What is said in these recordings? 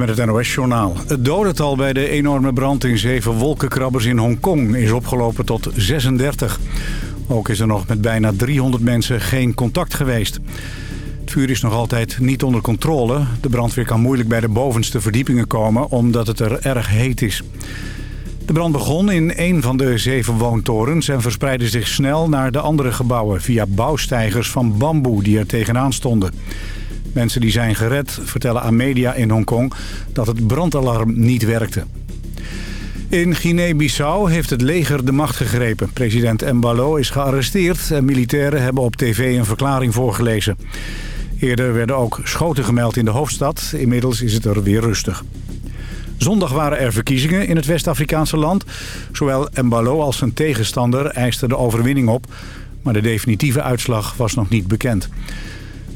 met het NOS-journaal. Het dodental bij de enorme brand in zeven wolkenkrabbers in Hongkong is opgelopen tot 36. Ook is er nog met bijna 300 mensen geen contact geweest. Het vuur is nog altijd niet onder controle. De brandweer kan moeilijk bij de bovenste verdiepingen komen omdat het er erg heet is. De brand begon in een van de zeven woontorens en verspreidde zich snel naar de andere gebouwen via bouwsteigers van bamboe die er tegenaan stonden. Mensen die zijn gered vertellen aan media in Hongkong dat het brandalarm niet werkte. In Guinea-Bissau heeft het leger de macht gegrepen. President Mbalo is gearresteerd en militairen hebben op tv een verklaring voorgelezen. Eerder werden ook schoten gemeld in de hoofdstad. Inmiddels is het er weer rustig. Zondag waren er verkiezingen in het West-Afrikaanse land. Zowel Mbalo als zijn tegenstander eisten de overwinning op. Maar de definitieve uitslag was nog niet bekend.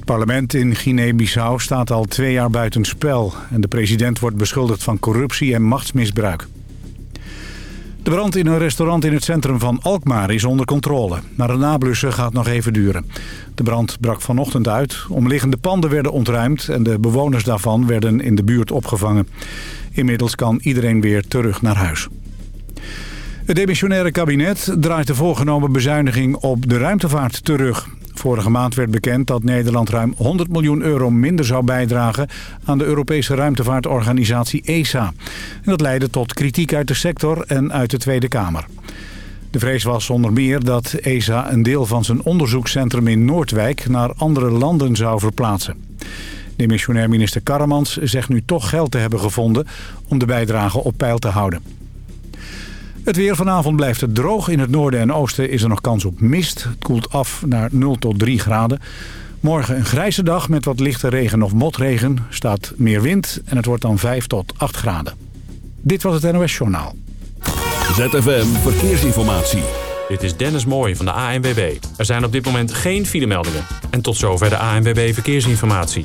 Het parlement in Guinea-Bissau staat al twee jaar buiten spel. En de president wordt beschuldigd van corruptie en machtsmisbruik. De brand in een restaurant in het centrum van Alkmaar is onder controle. Maar de nablussen gaat nog even duren. De brand brak vanochtend uit. Omliggende panden werden ontruimd en de bewoners daarvan werden in de buurt opgevangen. Inmiddels kan iedereen weer terug naar huis. Het demissionaire kabinet draait de voorgenomen bezuiniging op de ruimtevaart terug. Vorige maand werd bekend dat Nederland ruim 100 miljoen euro minder zou bijdragen aan de Europese ruimtevaartorganisatie ESA. En dat leidde tot kritiek uit de sector en uit de Tweede Kamer. De vrees was onder meer dat ESA een deel van zijn onderzoekscentrum in Noordwijk naar andere landen zou verplaatsen. Demissionair minister Karremans zegt nu toch geld te hebben gevonden om de bijdrage op peil te houden. Het weer vanavond blijft het droog. In het noorden en oosten is er nog kans op mist. Het koelt af naar 0 tot 3 graden. Morgen een grijze dag met wat lichte regen of motregen. Staat meer wind en het wordt dan 5 tot 8 graden. Dit was het NOS Journaal. ZFM Verkeersinformatie. Dit is Dennis Mooij van de ANWB. Er zijn op dit moment geen filemeldingen. En tot zover de ANWB Verkeersinformatie.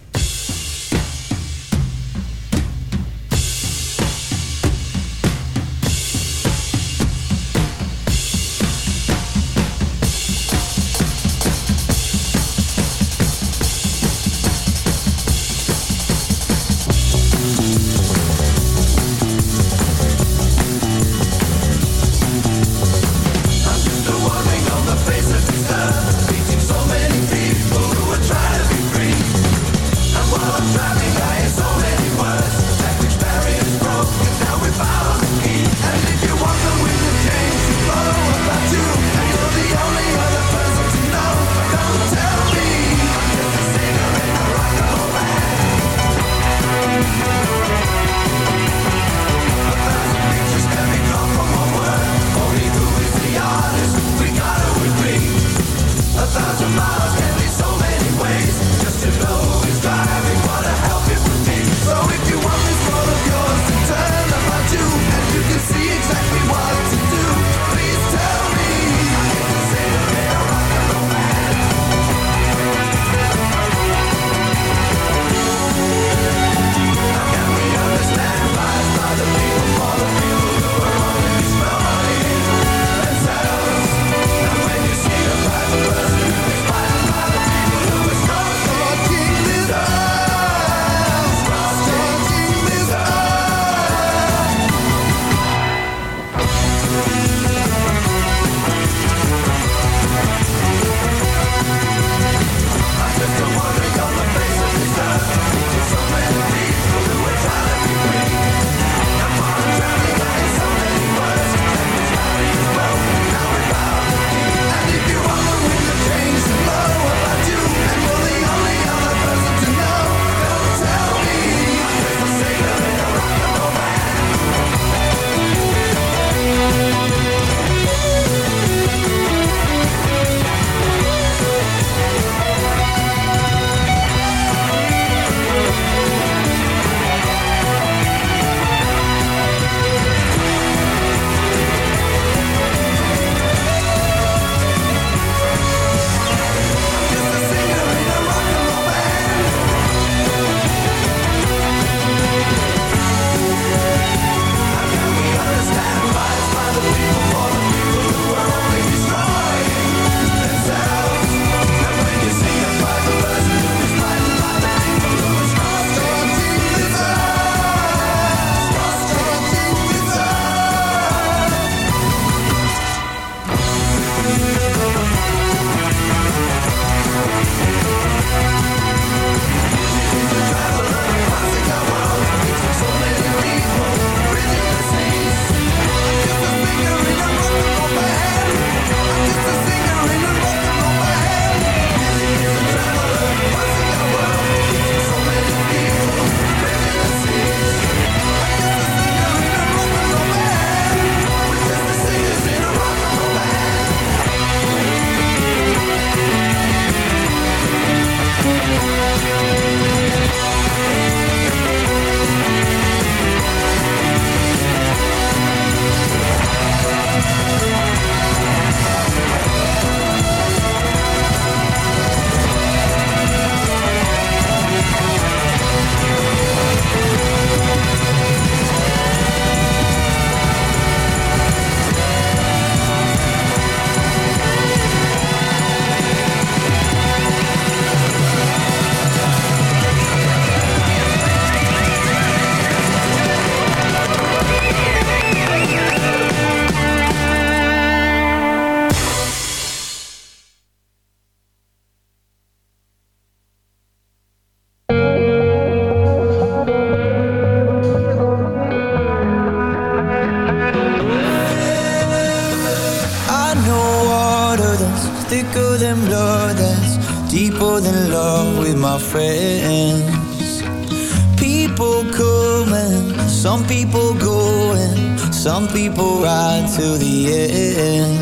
People ride to the end.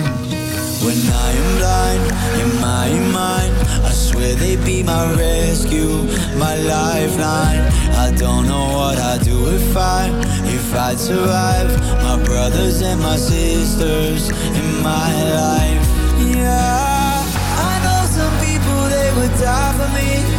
When I am blind in my mind, I swear they'd be my rescue, my lifeline. I don't know what I'd do if I, if I'd survive. My brothers and my sisters in my life. Yeah, I know some people they would die for me.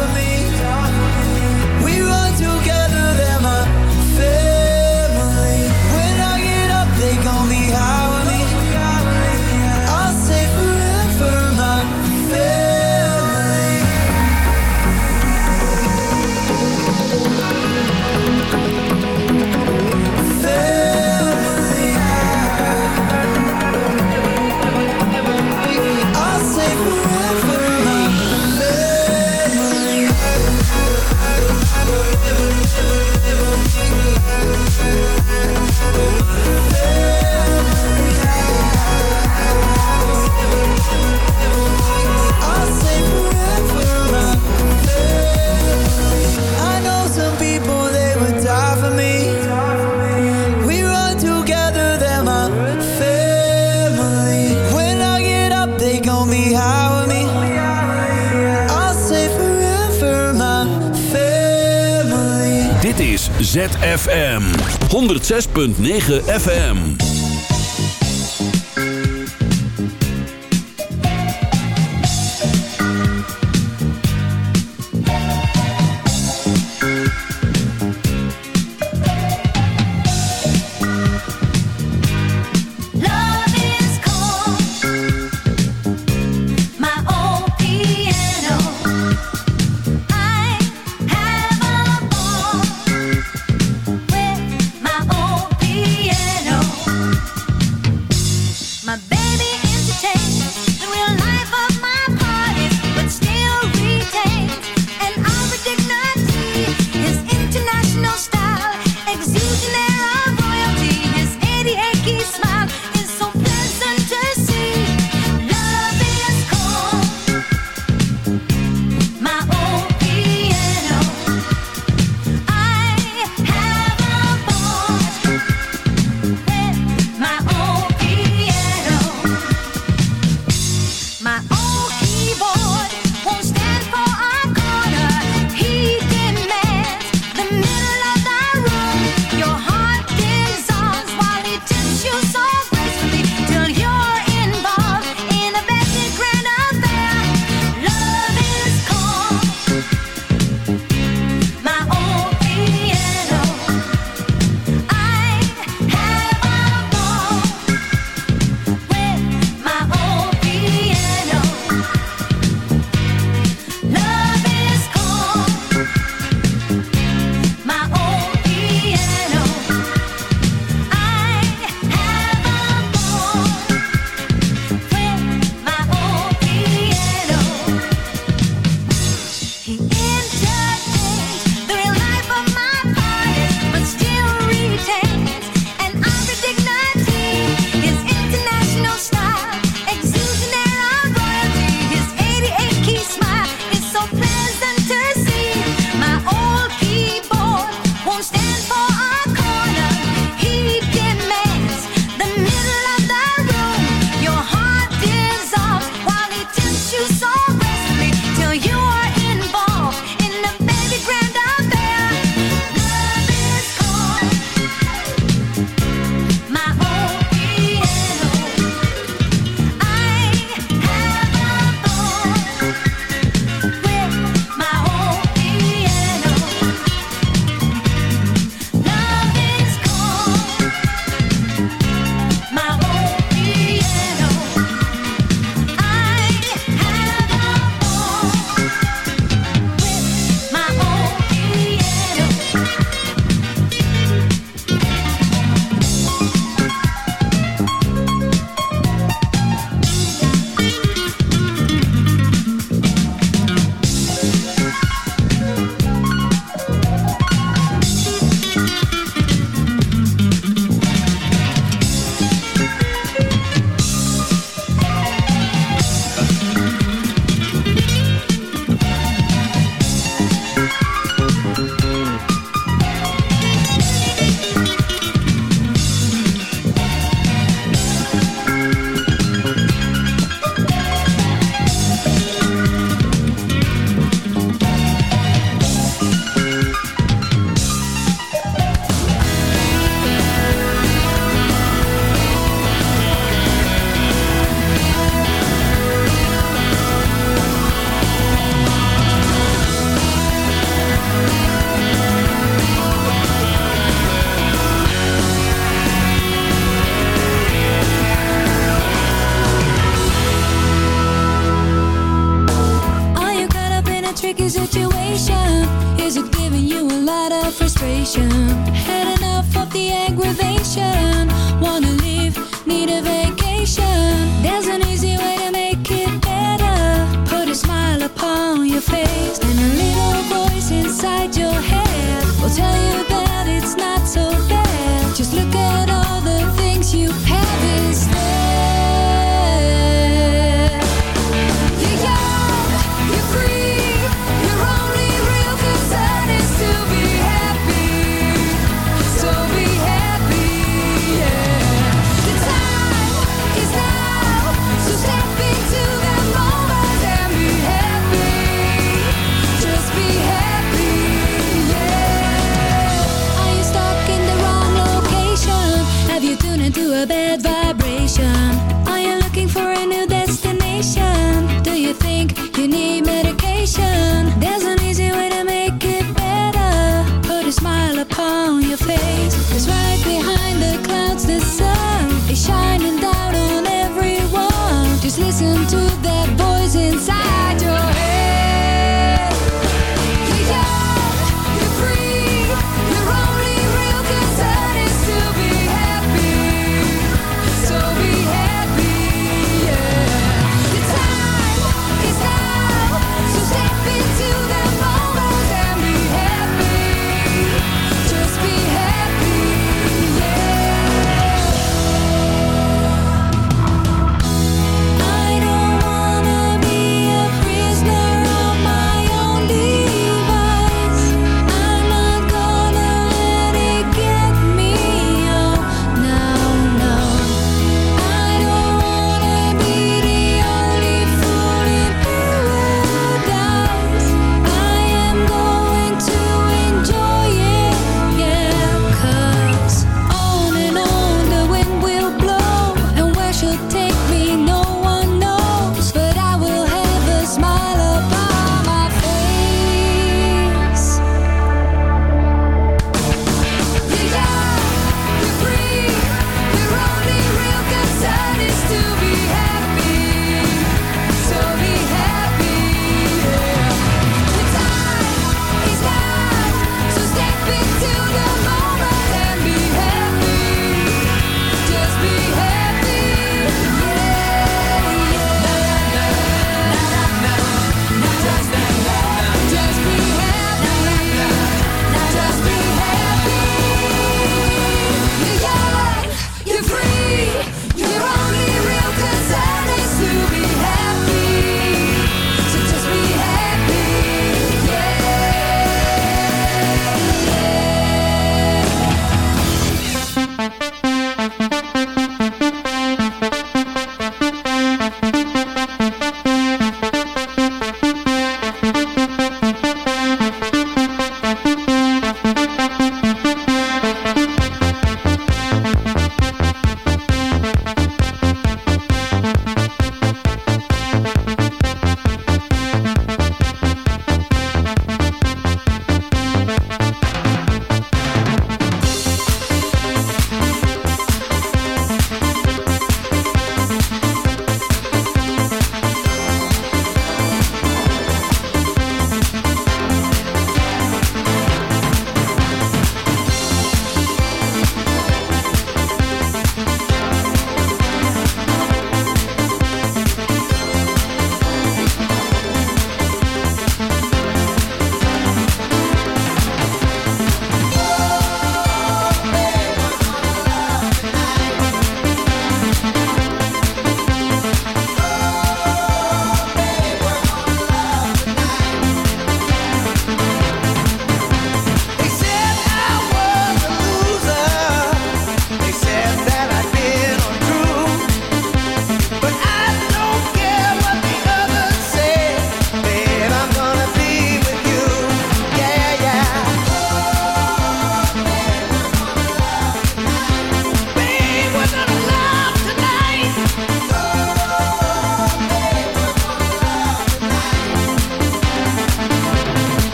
For me. 106.9 FM.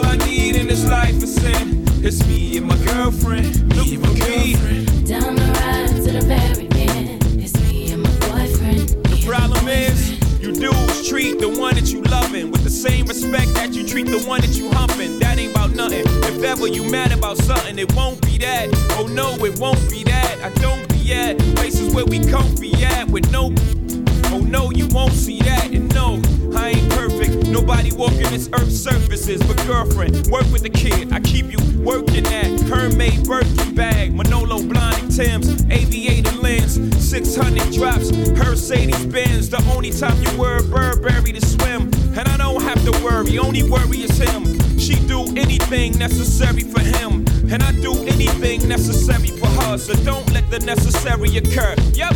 need in this life is sin. It's me and my girlfriend. Me and my girlfriend. Down the ride to the very end. It's me and my boyfriend. The problem is, you dudes treat the one that you loving with the same respect that you treat the one that you humping. That ain't about nothing. If ever you mad about something, it won't be that. Oh no, it won't be that. I don't be at places where we comfy at with no. Oh no, you won't see that. And no, I ain't perfect. Nobody walking this earth's surfaces. But girlfriend, work with the kid. I keep you working at Hermès Birkin bag, Manolo Blahnik Tim's, aviator lens, 600 drops, Mercedes Benz. The only time you wear a Burberry to swim. And I don't have to worry, only worry is him. She do anything necessary for him. And I do anything necessary for her. So don't let the necessary occur. Yep.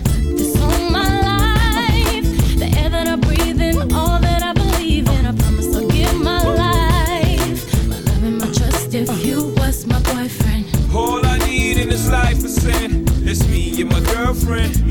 My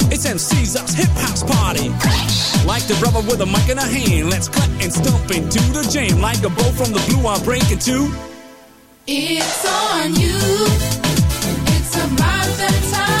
It's MC Sar's hip house party. Like the brother with a mic in a hand, let's cut and stomp into the jam. Like a bow from the blue, I'm breaking two. It's on you. It's about that time.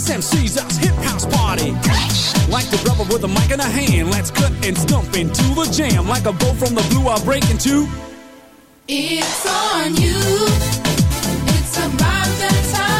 It's MC Sar's hip house party. Like the brother with a mic in a hand, let's cut and stomp into the jam. Like a bow from the blue, I'll break into. It's on you. It's about that time.